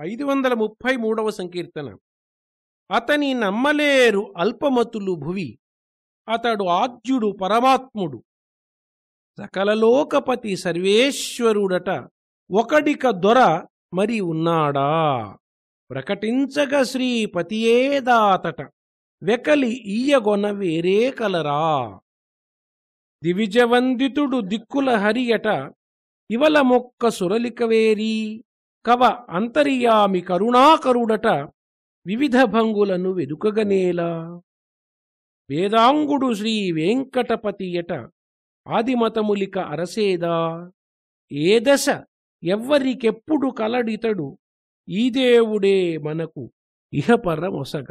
ఐదు వందల ముప్పై మూడవ సంకీర్తన. అతని నమ్మలేరు అల్పమతులు భువి. అతడు ఆద్యుడు పరమాత్ముడు. సకలలోకపతి సర్వేశ్వరుడట ఒకడిక దొర మరి ఉన్నాడా? ప్రకటించగ శ్రీపతియేదాతట వెకలి ఈయగొన వేరే కలరా? దివిజవందితుడు దిక్కుల హరియట. ఇవల మొక్క సురలికవేరీ కవ అంతర్యామి కరుణాకరుడట వివిధ భంగులను వెదుకగనేలా. వేదాంగుడు శ్రీ వెంకటపతియట ఆదిమతములిక అరసేదా. ఏ దశ ఎవ్వరికెప్పుడు కలడితడు ఈ దేవుడే మనకు ఇహపరమొసగ